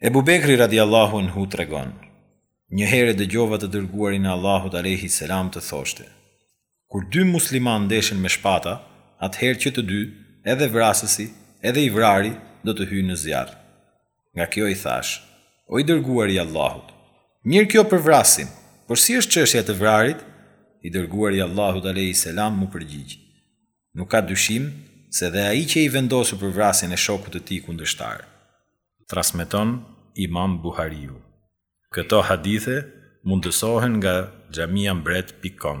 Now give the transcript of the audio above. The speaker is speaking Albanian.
Ebu Bekri radiallahu anhu tregon, një herë e dëgjova të dërguarin e Allahut alejhi selam të thoshte, kur dy musliman ndeshen me shpata, atëherë që të dy, edhe vrasësi, edhe i vrari, do të hyjnë në zjarr. Nga kjo i thash, o i dërguari i Allahut, mirë kjo për vrasin, por si është çështja e të vrarit? I dërguari i Allahut alejhi selam m'u përgjigj, Nuk ka dyshim se edhe ai qe i vendosur për vrasjen e shokut të tij kundërshtar. Transmeton Imam Buhariu. Këto hadithe mundësohen nga xhamiambret pikë kom.